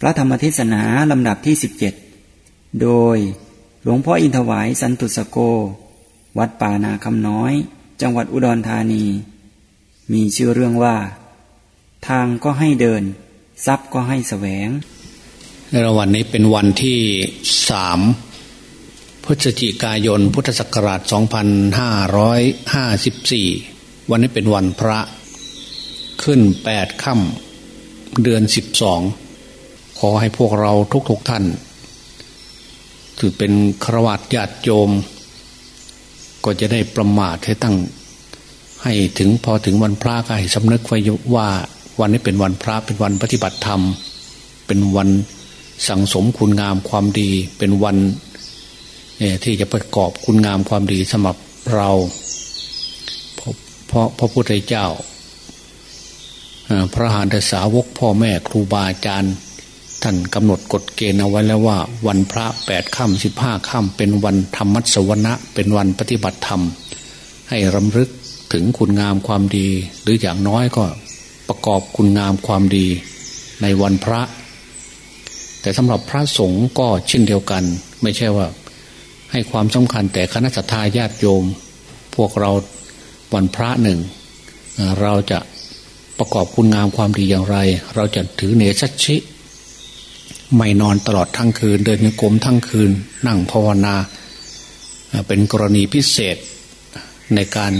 พระธรรมเทศนาลำดับที่ 17 โดยหลวงพ่ออินทวายสันตุสโก วัดป่านาคำน้อย จังหวัดอุดรธานี มีชื่อเรื่องว่า ทางก็ให้เดิน ทรัพย์ก็ให้แสวงในวันนี้เป็นวันที่สามพฤศจิกายนพุทธศักราช 2554 วันนี้เป็นวันพระขึ้นแปดค่ำเดือนสิบสอง ขอให้พวกเราทุกๆทท่านถือเป็นครวัตญาติโยม ก็จะได้ประมาทให้ตั้ง ให้ถึงพอถึงวันพระก็ให้สำนึกไว้ว่าวันนี้เป็นวันพระเป็นวันปฏิบัติธรรม เป็นวันสั่งสมคุณงามความดี เป็นวันที่จะประกอบคุณงามความดีสำหรับเราเพราะพระพุทธเจ้าพระหานสาวกพ่อแม่ครูบาอาจารย์ ท่านกำหนดกฎเกณฑ์เอาไว้แล้วว่า วันพระแปดค่ำสิบห้าค่ำเป็นวันธรรมัสวนะ เป็นวันปฏิบัติธรรม ให้รำลึกถึงคุณงามความดี หรืออย่างน้อยก็ประกอบคุณงามความดีในวันพระ แต่สำหรับพระสงฆ์ก็เช่นเดียวกัน ไม่ใช่ว่า ให้ความสำคัญแต่คณะสัตยาญาติโยม พวกเราวันพระหนึ่ง เราจะประกอบคุณงามความดีอย่างไร เราจะถือเนชัชิ ไม่นอนตลอดทั้งคืน เดินโยกมทั้งคืน นั่งภาวนา เป็นกรณีพิเศษในการ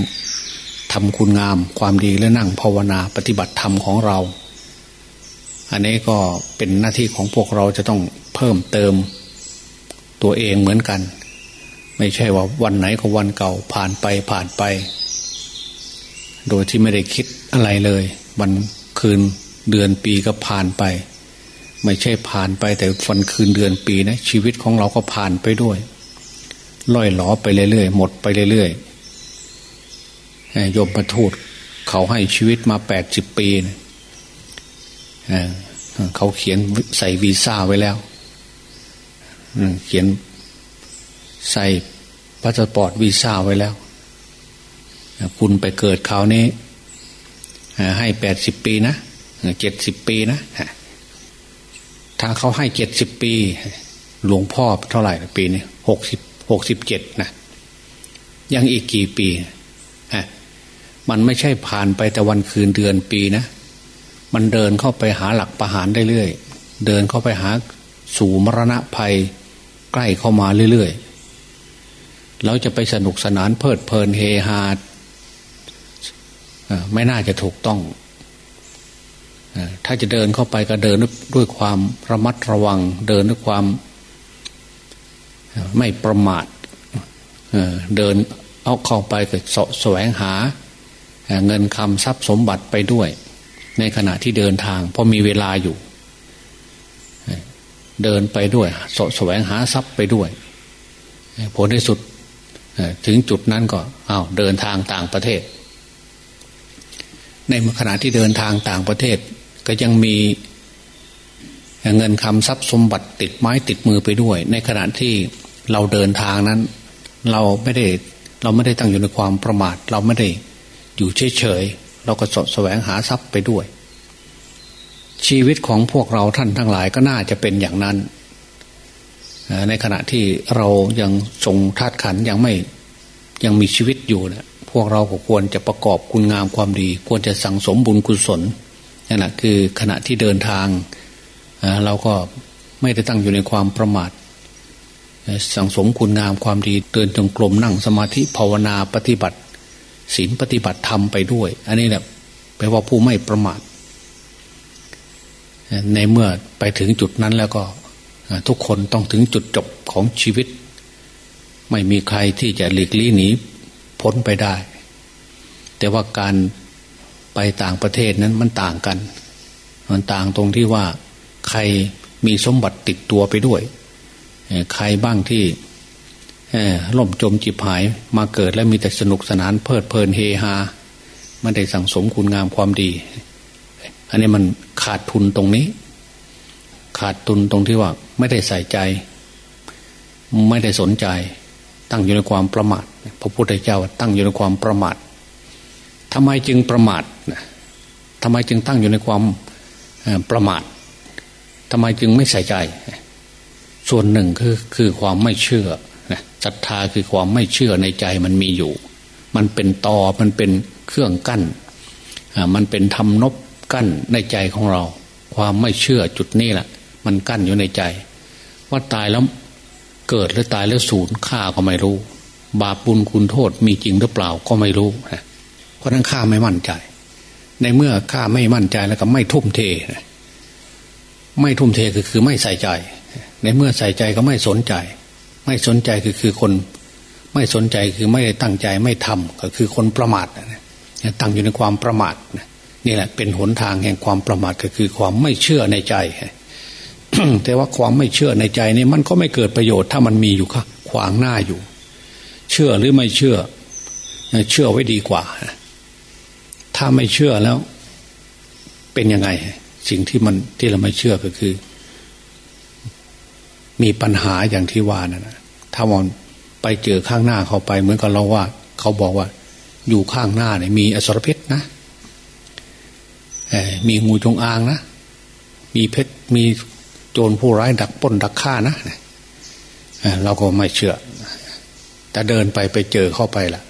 ทำคุณงามความดีและนั่งภาวนาปฏิบัติธรรมของเรา อันนี้ก็เป็นหน้าที่ของพวกเราจะต้องเพิ่มเติมตัวเองเหมือนกัน ไม่ใช่ว่าวันไหนก็วันเก่าผ่านไปผ่านไป โดยที่ไม่ได้คิดอะไรเลย วันคืนเดือนปีก็ผ่านไป ไม่ใช่ผ่านไปแต่วันคืนเดือนปีนะ ชีวิตของเราก็ผ่านไปด้วยล่อยหลอไปเรื่อยๆหมดไปเรื่อยๆโยมประทูตเขาให้ชีวิตมาแปดสิบปีนะเขาเขียนใส่วีซ่าไว้แล้วเขียนใส่พาสปอร์ตวีซ่าไว้แล้ว คุณไปเกิดคราวนี้ให้แปดสิบปีนะเจ็ดสิบปีนะ ถ้าเขาให้เจ็ดสิบปี หลวงพ่อเท่าไหร่ปีนี้หกสิบหกสิบเจ็ดนะยังอีกกี่ปีฮะมันไม่ใช่ผ่านไปแต่วันคืนเดือนปีนะมันเดินเข้าไปหาหลักประหารได้เรื่อยเดินเข้าไปหาสู่มรณะภัยใกล้เข้ามาเรื่อยๆเราจะไปสนุกสนานเพลิดเพลินเฮฮาไม่น่าจะถูกต้อง ถ้าจะเดินเข้าไปก็เดินด้วยความระมัดระวัง เดินด้วยความไม่ประมาทเดินเอาเข้าไปก็สะแสวงหา เงินคำทรัพย์สมบัติไปด้วย ในขณะที่เดินทาง เพราะมีเวลาอยู่ เดินไปด้วยสะแสวงหาทรัพย์ไปด้วย ผลในสุดถึงจุดนั้นก็เอาเดินทางต่างประเทศ ในขณะที่เดินทางต่างประเทศ ก็ยังมีเงินคำทรัพย์สมบัติติดไม้ติดมือไปด้วย ในขณะที่เราเดินทางนั้น เราไม่ได้เราไม่ได้ตั้งอยู่ในความประมาท เราไม่ได้อยู่เฉยๆเราก็สดแสวงหาทรัพย์ไปด้วย ชีวิตของพวกเราท่านทั้งหลายก็น่าจะเป็นอย่างนั้น ในขณะที่เรายังทรงธาตุขันยังไม่ยังมีชีวิตอยู่นะพวกเราก็ควรจะประกอบคุณงามความดี ควรจะสั่งสมบุญกุศล นั่นแหะคือขณะที่เดินทางเราก็ไม่ได้ตั้งอยู่ในความประมาทสังสมคุณงามความดีเดินจงกรมนั่งสมาธิภาวนาปฏิบัติศีลปฏิบัติธรรมไปด้วย อันนี้แหละแปลว่าผู้ไม่ประมาทในเมื่อไปถึงจุดนั้นแล้วก็ทุกคนต้องถึงจุดจบของชีวิต ไม่มีใครที่จะหลีกลี่หนีพ้นไปได้ แต่ว่าการ ไปต่างประเทศนั้นมันต่างกัน มันต่างตรงที่ว่าใครมีสมบัติติดตัวไปด้วย ใครบ้างที่ล่มจมจิบหายมาเกิดแล้วมีแต่สนุกสนานเพลิดเพลินเฮฮาไม่ได้สั่งสมคุณงามความดี อันนี้มันขาดทุนตรงนี้ ขาดทุนตรงที่ว่า ไม่ได้ใส่ใจ ไม่ได้สนใจ ตั้งอยู่ในความประมาทพระพุทธเจ้าตั้งอยู่ในความประมาท ทำไมจึงประมาททำไมจึงตั้งอยู่ในความประมาททำไมจึงไม่ใส่ใจ ส่วนหนึ่งคือคือความไม่เชื่อศรัทธาคือความไม่เชื่อในใจมันมีอยู่ มันเป็นตอมันเป็นเครื่องกั้น มันเป็นทำนบกั้นในใจของเรา ความไม่เชื่อจุดนี้แหละมันกั้นอยู่ในใจ ว่าตายแล้วเกิดหรือตายแล้วสูญข้าก็ไม่รู้ บาปบุญคุณโทษมีจริงหรือเปล่าก็ไม่รู้เพ ราะนั้นข้าไม่มั่นใจ ในเมื่อข้าไม่มั่นใจแล้วก็ไม่ทุ่มเท ไม่ทุ่มเทคือคือไม่ใส่ใจ ในเมื่อใส่ใจก็ไม่สนใจ ไม่สนใจคือคือคน ไม่สนใจคือไม่ได้ตั้งใจไม่ทำก็คือคนประมาทตั้งอยู่ในความประมาทนี่แหละเป็นหนทางแห่งความประมาทก็คือความไม่เชื่อในใจแต่ว่าความไม่เชื่อในใจนี่มันก็ไม่เกิดประโยชน์ถ้ามันมีอยู่ค่ะขวางหน้าอยู่ เชื่อหรือไม่เชื่อ เชื่อไว้ดีกว่า ถ้าไม่เชื่อแล้ว เป็นยังไง สิ่งที่มันที่เราไม่เชื่อก็คือ มีปัญหาอย่างที่ว่านะนะถ้ามันไปเจอข้างหน้าเขาไป เหมือนกับเราว่า เขาบอกว่า อยู่ข้างหน้าเนี่ยมีอสรพิษนะมีงูจงอางนะ มีเพชรมีโจรผู้ร้ายดักป้นดักฆ่านะเราก็ไม่เชื่อ แต่เดินไปไปเจอเข้าไปล่ะ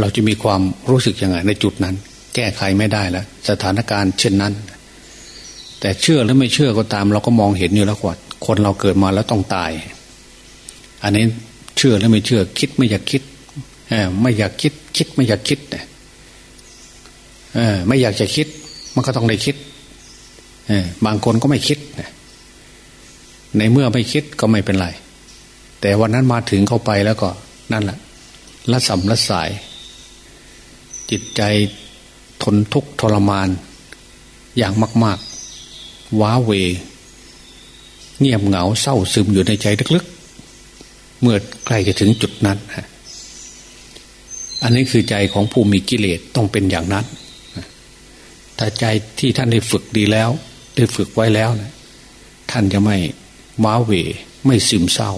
เราจะมีความรู้สึกยังไงในจุดนั้น แก้ไขไม่ได้แล้วสถานการณ์เช่นนั้น แต่เชื่อหรือไม่เชื่อก็ตาม เราก็มองเห็นอยู่แล้วว่าคนเราเกิดมาแล้วต้องตาย อันนี้เชื่อหรือไม่เชื่อ คิดไม่อยากคิดไม่อยากคิด คิดไม่อยากคิดเนี่ยไม่อยากจะคิด มันก็ต้องได้คิดบางคนก็ไม่คิดในเมื่อไม่คิดก็ไม่เป็นไร แต่วันนั้นมาถึงเข้าไปแล้วก็นั่นแหละละสัมละสาย จิตใจทนทุกข์ทรมาน อย่างมาก ๆ ว้าเว เงียบเหงาเศร้าซึมอยู่ในใจลึกๆ เมื่อใกล้จะถึงจุดนั้น อันนี้คือใจของผู้มีกิเลสต้องเป็นอย่างนั้นถ้าใจที่ท่านได้ฝึกดีแล้ว ได้ฝึกไว้แล้วนะท่านจะไม่ว้าเว ไม่ซึมเศร้า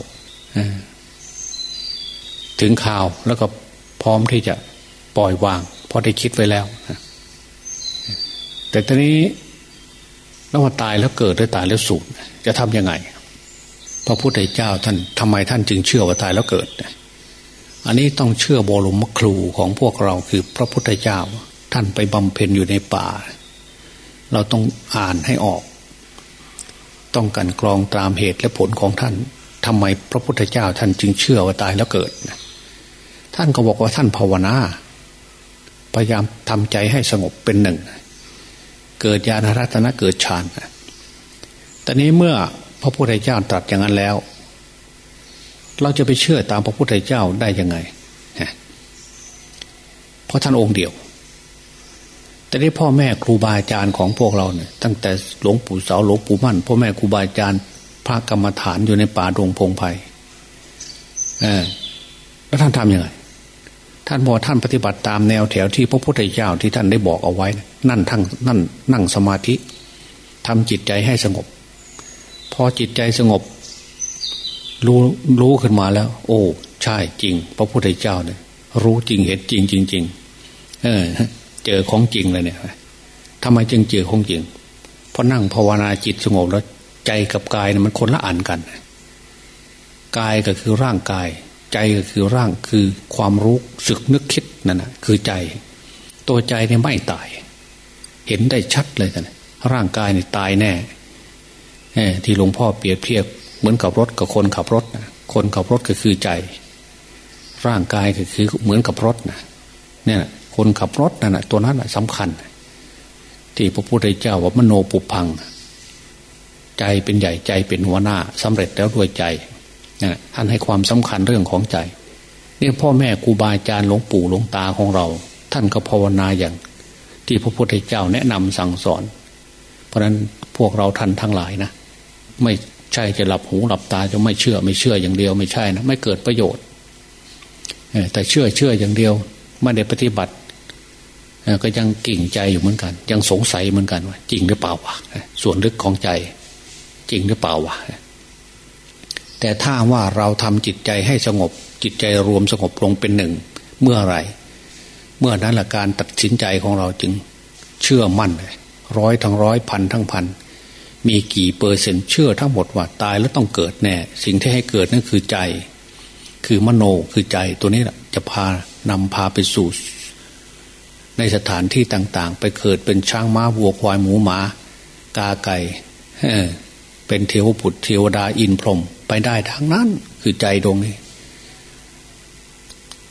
ถึงข่าวแล้วก็พร้อมที่จะปล่อยวาง พราะได้คิดไว้แล้ว แต่ตอนนี้แล้วว่าตายแล้วเกิดหรือตายแล้วสูญจะทำยังไง พระพุทธเจ้าท่านทำไมท่านจึงเชื่อว่าตายแล้วเกิด อันนี้ต้องเชื่อบรมครูของพวกเราคือพระพุทธเจ้า ท่านไปบำเพ็ญอยู่ในป่า เราต้องอ่านให้ออก ต้องกันกรองตามเหตุและผลของท่านทำไมพระพุทธเจ้าท่านจึงเชื่อว่าตายแล้วเกิด ท่านก็บอกว่าท่านภาวนา พยายามทำใจให้สงบเป็นหนึ่ง เกิดญาณรัตนะเกิดฌานแต่นี้เมื่อพระพุทธเจ้าตรัสอย่างนั้นแล้ว เราจะไปเชื่อตามพระพุทธเจ้าได้ยังไงเพราะท่านองค์เดียว แต่ได้พ่อแม่ครูบาอาจารย์ของพวกเราเนี่ย ตั้งแต่หลวงปู่เสาหลวงปู่มั่นพ่อแม่ครูบาอาจารย์พระกรรมฐานอยู่ในป่าดงพงไพ่เออแล้วท่านทำยังไง ท่านบอกท่านปฏิบัติตามแนวแถวที่พระพุทธเจ้าที่ท่านได้บอกเอาไว้ นั่นทั้งนั่นนั่งสมาธิทำจิตใจให้สงบ พอจิตใจสงบ รู้รู้ขึ้นมาแล้ว โอ้ ใช่จริง พระพุทธเจ้าเนี่ย รู้จริงเห็นจริงจริงๆเออ เจอของจริงเลยเนี่ยทำไมจึงเจอของจริงเพราะนั่งภาวนาจิตสงบแล้ว ใจกับกายเนี่ยมันคนละอันกันกายก็คือร่างกาย ใจก็คือร่างคือความรู้สึกนึกคิดนั่นนะคือใจ ตัวใจเนี่ยไม่ตาย เห็นได้ชัดเลยกันร่างกายเนี่ยตายแน่ที่หลวงพ่อเปรียบเทียบเหมือนกับรถกับคนขับรถนะคนขับรถก็คือใจ ร่างกายก็คือเหมือนกับรถนะเนี่ยคนขับรถนั่นแหะตัวนั้นสำคัญ ที่พระพุทธเจ้าว่ามโนปุพัง ใจเป็นใหญ่ใจเป็นหัวหน้าสำเร็จแล้วด้วยใจ ท่านให้ความสำคัญเรื่องของใจเนี่ยพ่อแม่ครูบาอาจารย์หลวงปู่หลวงตาของเรา ท่านก็ภาวนาอย่าง ที่พระพุทธเจ้าแนะนำสั่งสอน เพราะฉะนั้นพวกเราท่านทั้งหลายนะไม่ใช่จะหลับหูหลับตาจะไม่เชื่อไม่เชื่ออย่างเดียวไม่ใช่นะไม่เกิดประโยชน์แต่เชื่อเชื่ออย่างเดียวไม่ได้ปฏิบัติก็ยังกิ่งใจอยู่เหมือนกัน ยังสงสัยเหมือนกันว่า จริงหรือเปล่าวะส่วนลึกของใจ จริงหรือเปล่าวะ แต่ถ้าว่าเราทำจิตใจให้สงบ จิตใจรวมสงบลงเป็นหนึ่ง เมื่อไรเมื่อนั้นละการตัดสินใจของเราจึงเชื่อมั่นร้อยทั้งร้อยพันทั้งพันมีกี่เปอร์เซ็นต์เชื่อทั้งหมดว่าตายแล้วต้องเกิดแน่สิ่งที่ให้เกิดนั่นคือใจ คือมโนคือใจตัวนี้แหละจะพานำพาไปสู่ ในสถานที่ต่าง ๆ ไปเกิดเป็นช้างม้าวัวควายหมูหมา กาไก่เป็นเทวปุตรเทวดาอินพรหม ไปได้ทางนั้นคือใจดวงนี้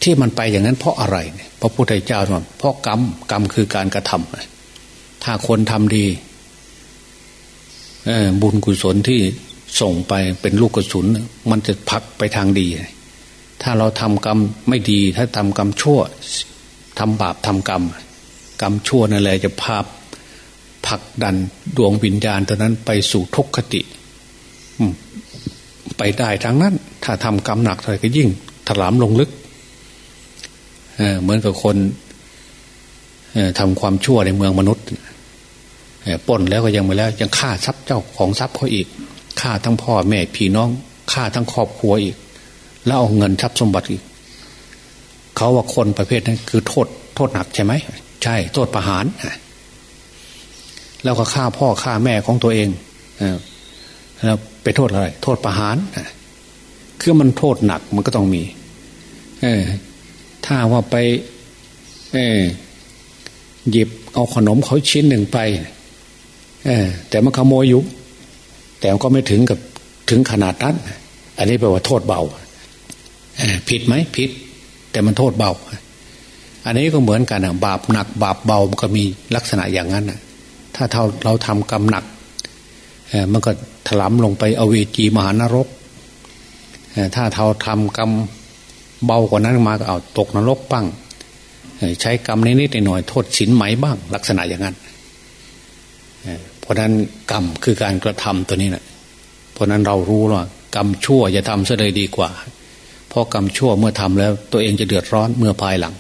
ที่มันไปอย่างนั้นเพราะอะไรเนี่ยพระพุทธเจ้าบอกเพราะกรรมกรรมคือการกระทำถ้าคนทำดีบุญกุศลที่ส่งไปเป็นลูกกระสุน มันจะพักไปทางดี ถ้าเราทำกรรมไม่ดี ถ้าทำกรรมชั่วทำบาปทำกรรม กรรมชั่วนั่นแหละจะพาผลักดันดวงวิญญาณตัวนั้นไปสู่ทุกขติ ไปได้ทั้งนั้น ถ้าทำกรรมหนักอะไรก็ยิ่ง ถลำลงลึกเเหมือนกับคนทำความชั่วในเมืองมนุษย์ป่นแล้วก็ยังไม่แล้ว ยังฆ่าทรัพย์เจ้าของทรัพย์เขาอีกฆ่าทั้งพ่อแม่พี่น้องฆ่าทั้งครอบครัวอีก แล้วเอาเงินทรัพย์สมบัติอีก เขาว่าคนประเภทนั้นคือโทษ โทษหนักใช่ไหมใช่ โทษประหารแล้วก็ฆ่าพ่อฆ่าแม่ของตัวเองแล้ว ไปโทษอะไร โทษประหารคือมันโทษหนักมันก็ต้องมี เออ ถ้าว่าไป เออหยิบเอาขนมเขาชิ้นหนึ่งไป เออ แต่มันขโมยอยู่ แต่ก็ไม่ถึงกับถึงขนาดนั้น อันนี้แปลว่าโทษเบา ผิดไหมผิด แต่มันโทษเบา อันนี้ก็เหมือนกันบาปหนัก บาปเบามันก็มีลักษณะอย่างนั้นถ้าเราเราทำกรรมหนักมันก็ ถลำลงไปอเวจีมหานรก ถ้าเราทำกรรมเบากว่านั้นมาก็เอาตกนรกปั้งใช้กรรมนิดๆหน่อยโทษสินไหมบ้าง ลักษณะอย่างนั้นเพราะนั้นกรรมคือการกระทำตัวนี้แหละเพราะนั้นเรารู้ว่ากรรมชั่วอย่าทำซะเลยดีกว่า เพราะกรรมชั่วเมื่อทำแล้ว ตัวเองจะเดือดร้อนเมื่อภายหลัง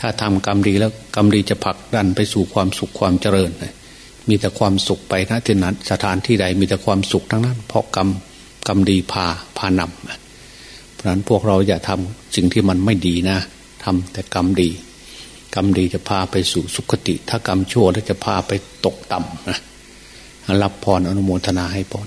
ถ้าทำกรรมดีแล้วกรรมดีจะผลักดันไปสู่ความสุขความเจริญ มีแต่ความสุขไปนะที่นั้น สถานที่ใดมีแต่ความสุขทั้งนั้น เพราะกรรมกรรมดีพาพานำเพราะนั้นพวกเราอย่าทำสิ่งที่มันไม่ดีนะทำแต่กรรมดี กรรมดีจะพาไปสู่สุคติ ถ้ากรรมชั่วแล้วจะพาไปตกต่ำนะรับพรอนุโมทนาให้พร